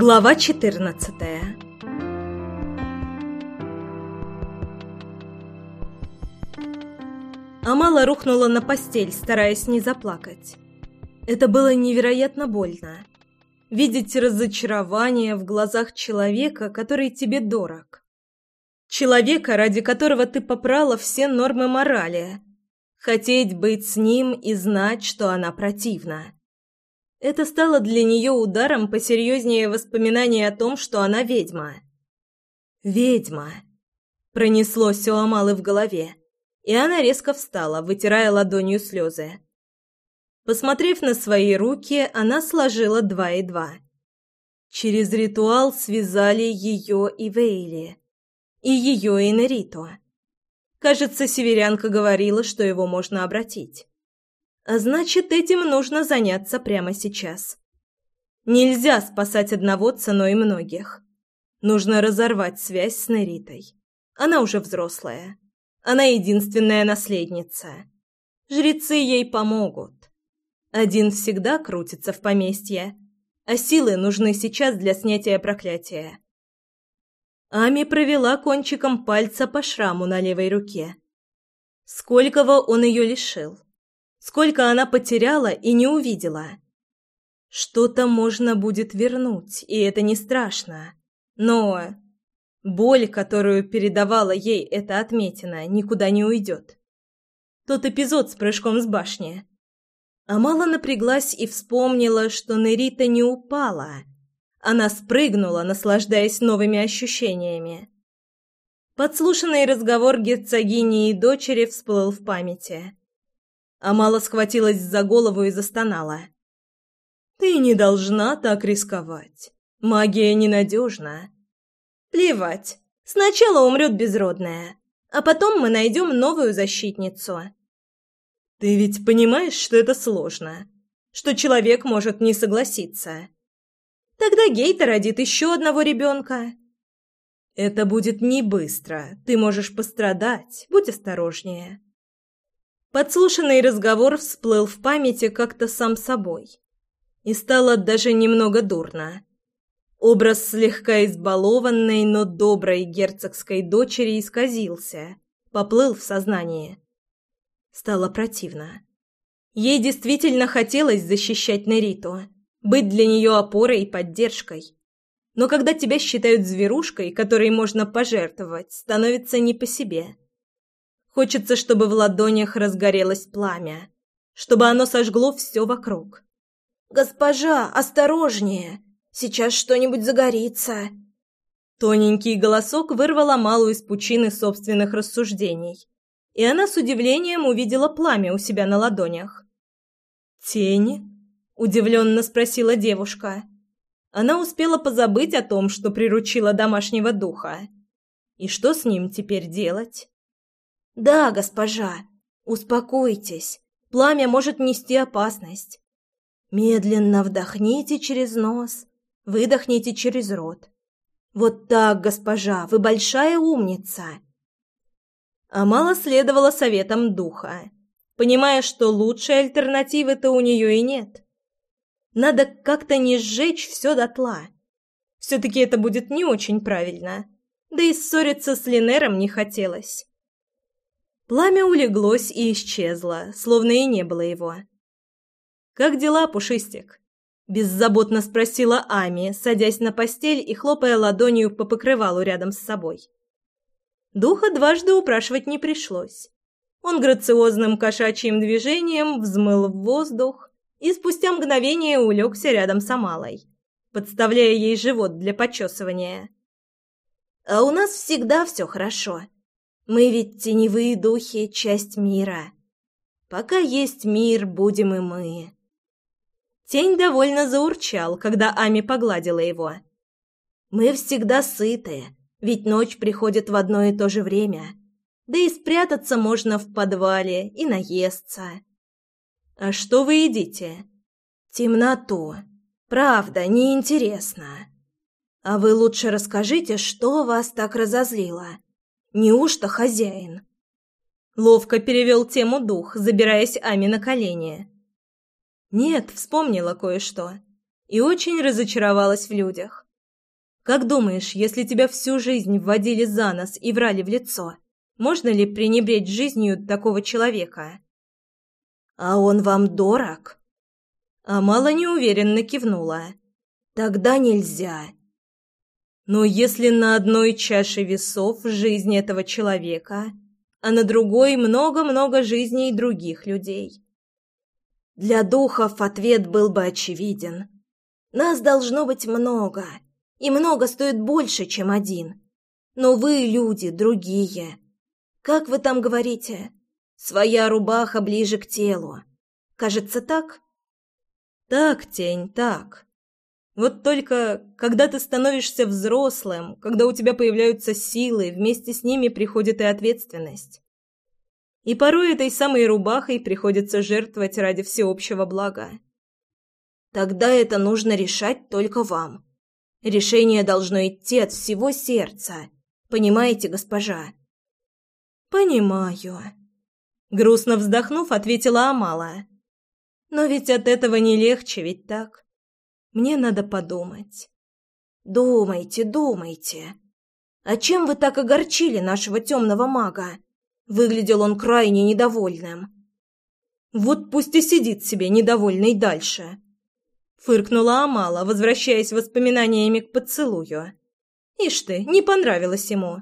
Глава 14 Амала рухнула на постель, стараясь не заплакать. Это было невероятно больно. Видеть разочарование в глазах человека, который тебе дорог. Человека, ради которого ты попрала все нормы морали. Хотеть быть с ним и знать, что она противна. Это стало для нее ударом посерьезнее воспоминания о том, что она ведьма. «Ведьма!» Пронеслось у Амалы в голове, и она резко встала, вытирая ладонью слезы. Посмотрев на свои руки, она сложила два и два. Через ритуал связали ее и Вейли, и ее и Нерито. Кажется, северянка говорила, что его можно обратить. А значит, этим нужно заняться прямо сейчас. Нельзя спасать одного ценой многих. Нужно разорвать связь с Неритой. Она уже взрослая. Она единственная наследница. Жрецы ей помогут. Один всегда крутится в поместье, а силы нужны сейчас для снятия проклятия. Ами провела кончиком пальца по шраму на левой руке. Сколького он ее лишил? Сколько она потеряла и не увидела. Что-то можно будет вернуть, и это не страшно. Но боль, которую передавала ей эта отметина, никуда не уйдет. Тот эпизод с прыжком с башни. Амала напряглась и вспомнила, что Нерита не упала. Она спрыгнула, наслаждаясь новыми ощущениями. Подслушанный разговор герцогини и дочери всплыл в памяти. Амала схватилась за голову и застонала. «Ты не должна так рисковать. Магия ненадежна». «Плевать. Сначала умрет безродная, а потом мы найдем новую защитницу». «Ты ведь понимаешь, что это сложно, что человек может не согласиться?» «Тогда Гейта родит еще одного ребенка». «Это будет не быстро. Ты можешь пострадать. Будь осторожнее». Подслушанный разговор всплыл в памяти как-то сам собой. И стало даже немного дурно. Образ слегка избалованной, но доброй герцогской дочери исказился, поплыл в сознание. Стало противно. Ей действительно хотелось защищать Нериту, быть для нее опорой и поддержкой. Но когда тебя считают зверушкой, которой можно пожертвовать, становится не по себе. Хочется, чтобы в ладонях разгорелось пламя, чтобы оно сожгло все вокруг. «Госпожа, осторожнее! Сейчас что-нибудь загорится!» Тоненький голосок вырвал Амалу из пучины собственных рассуждений, и она с удивлением увидела пламя у себя на ладонях. «Тени?» — удивленно спросила девушка. Она успела позабыть о том, что приручила домашнего духа. И что с ним теперь делать? «Да, госпожа, успокойтесь. Пламя может нести опасность. Медленно вдохните через нос, выдохните через рот. Вот так, госпожа, вы большая умница». Амала следовала советам духа, понимая, что лучшей альтернативы-то у нее и нет. Надо как-то не сжечь все дотла. Все-таки это будет не очень правильно. Да и ссориться с Линером не хотелось. Пламя улеглось и исчезло, словно и не было его. «Как дела, Пушистик?» – беззаботно спросила Ами, садясь на постель и хлопая ладонью по покрывалу рядом с собой. Духа дважды упрашивать не пришлось. Он грациозным кошачьим движением взмыл в воздух и спустя мгновение улегся рядом с Амалой, подставляя ей живот для почесывания. «А у нас всегда все хорошо», мы ведь теневые духи — часть мира. Пока есть мир, будем и мы. Тень довольно заурчал, когда Ами погладила его. Мы всегда сыты, ведь ночь приходит в одно и то же время. Да и спрятаться можно в подвале и наесться. А что вы едите? Темноту. Правда, неинтересно. А вы лучше расскажите, что вас так разозлило. Неужто хозяин? Ловко перевел тему дух, забираясь Ами на колени. Нет, вспомнила кое-что. И очень разочаровалась в людях. Как думаешь, если тебя всю жизнь вводили за нос и врали в лицо, можно ли пренебречь жизнью такого человека? А он вам дорог? Амала неуверенно кивнула. Тогда нельзя. Но если на одной чаше весов жизнь этого человека, а на другой много-много жизней других людей. Для духов ответ был бы очевиден. Нас должно быть много, и много стоит больше, чем один. Но вы, люди, другие. Как вы там говорите? Своя рубаха ближе к телу. Кажется, так? Так, тень, так. Вот только, когда ты становишься взрослым, когда у тебя появляются силы, вместе с ними приходит и ответственность. И порой этой самой рубахой приходится жертвовать ради всеобщего блага. Тогда это нужно решать только вам. Решение должно идти от всего сердца. Понимаете, госпожа? Понимаю. Грустно вздохнув, ответила Амала. Но ведь от этого не легче, ведь так? Мне надо подумать. Думайте, думайте. А чем вы так огорчили нашего темного мага? Выглядел он крайне недовольным. Вот пусть и сидит себе недовольный дальше. Фыркнула Амала, возвращаясь воспоминаниями к поцелую. Ишь ты, не понравилось ему.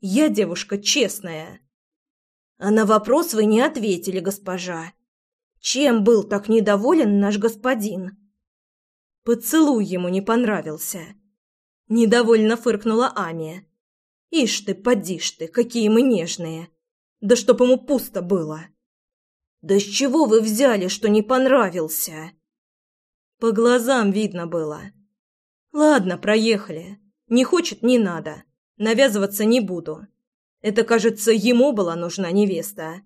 Я девушка честная. А на вопрос вы не ответили, госпожа. Чем был так недоволен наш господин? Поцелуй ему не понравился. Недовольно фыркнула Ами. Ишь ты, подишь ты, какие мы нежные. Да чтоб ему пусто было. Да с чего вы взяли, что не понравился? По глазам видно было. Ладно, проехали. Не хочет, не надо. Навязываться не буду. Это, кажется, ему была нужна невеста.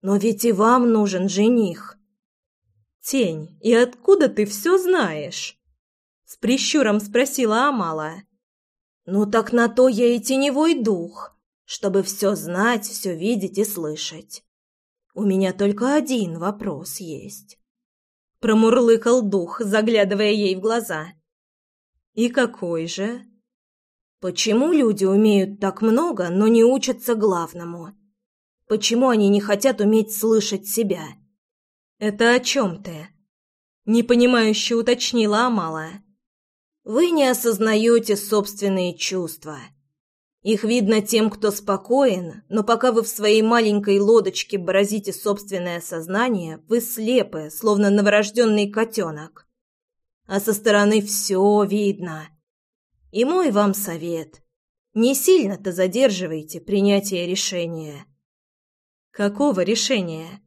Но ведь и вам нужен жених. «Тень, и откуда ты все знаешь?» С прищуром спросила Амала. «Ну так на то я и теневой дух, чтобы все знать, все видеть и слышать. У меня только один вопрос есть». Промурлыкал дух, заглядывая ей в глаза. «И какой же?» «Почему люди умеют так много, но не учатся главному? Почему они не хотят уметь слышать себя?» «Это о чем ты?» Непонимающе уточнила Амала. «Вы не осознаете собственные чувства. Их видно тем, кто спокоен, но пока вы в своей маленькой лодочке бороздите собственное сознание, вы слепы, словно новорожденный котенок. А со стороны все видно. И мой вам совет – не сильно-то задерживайте принятие решения». «Какого решения?»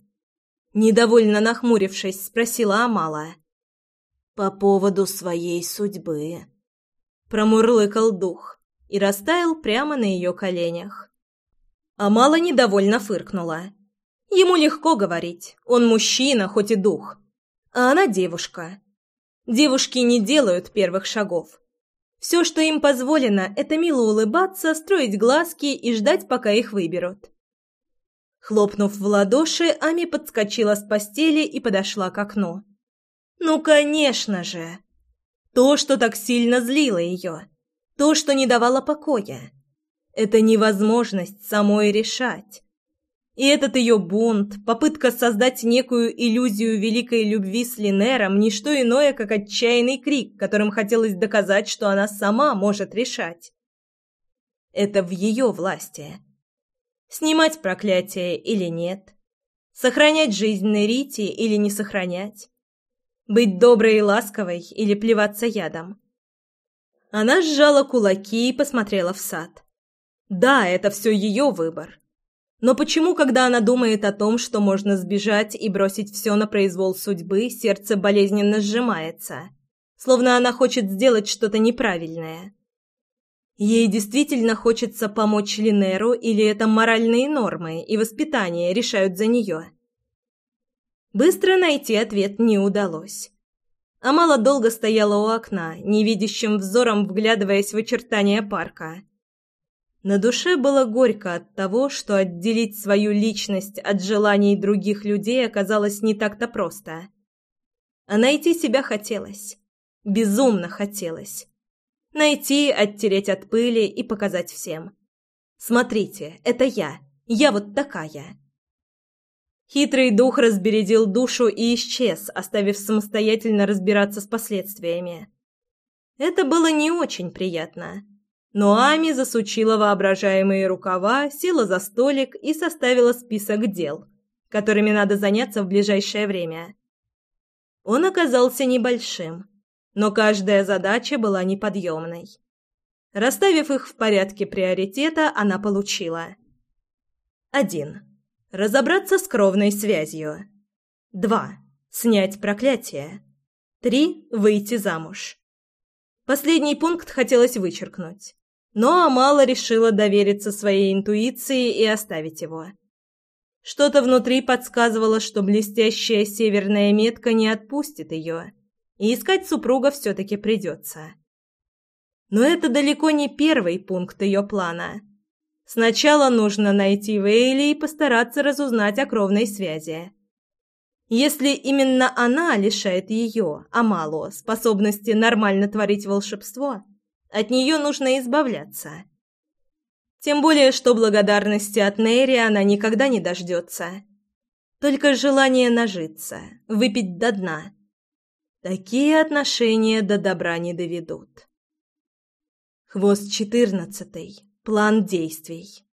Недовольно нахмурившись, спросила Амала. «По поводу своей судьбы». Промурлыкал дух и растаял прямо на ее коленях. Амала недовольно фыркнула. Ему легко говорить, он мужчина, хоть и дух. А она девушка. Девушки не делают первых шагов. Все, что им позволено, это мило улыбаться, строить глазки и ждать, пока их выберут. Хлопнув в ладоши, Ами подскочила с постели и подошла к окну. «Ну, конечно же!» То, что так сильно злило ее. То, что не давало покоя. Это невозможность самой решать. И этот ее бунт, попытка создать некую иллюзию великой любви с Линером, не что иное, как отчаянный крик, которым хотелось доказать, что она сама может решать. Это в ее власти. Снимать проклятие или нет? Сохранять жизнь Нерити или не сохранять? Быть доброй и ласковой или плеваться ядом? Она сжала кулаки и посмотрела в сад. Да, это все ее выбор. Но почему, когда она думает о том, что можно сбежать и бросить все на произвол судьбы, сердце болезненно сжимается, словно она хочет сделать что-то неправильное? Ей действительно хочется помочь Линеру или это моральные нормы и воспитание решают за нее? Быстро найти ответ не удалось. Амала долго стояла у окна, невидящим взором вглядываясь в очертания парка. На душе было горько от того, что отделить свою личность от желаний других людей оказалось не так-то просто. А найти себя хотелось. Безумно хотелось Найти, оттереть от пыли и показать всем. Смотрите, это я. Я вот такая. Хитрый дух разбередил душу и исчез, оставив самостоятельно разбираться с последствиями. Это было не очень приятно. Но Ами засучила воображаемые рукава, села за столик и составила список дел, которыми надо заняться в ближайшее время. Он оказался небольшим, но каждая задача была неподъемной. Расставив их в порядке приоритета, она получила. 1. Разобраться с кровной связью. 2. Снять проклятие. 3. Выйти замуж. Последний пункт хотелось вычеркнуть, но Амала решила довериться своей интуиции и оставить его. Что-то внутри подсказывало, что блестящая северная метка не отпустит ее, и искать супруга все-таки придется. Но это далеко не первый пункт ее плана. Сначала нужно найти Вейли и постараться разузнать о кровной связи. Если именно она лишает ее, Амалу, способности нормально творить волшебство, от нее нужно избавляться. Тем более, что благодарности от Нейри она никогда не дождется. Только желание нажиться, выпить до дна. Такие отношения до добра не доведут. Хвост четырнадцатый. План действий.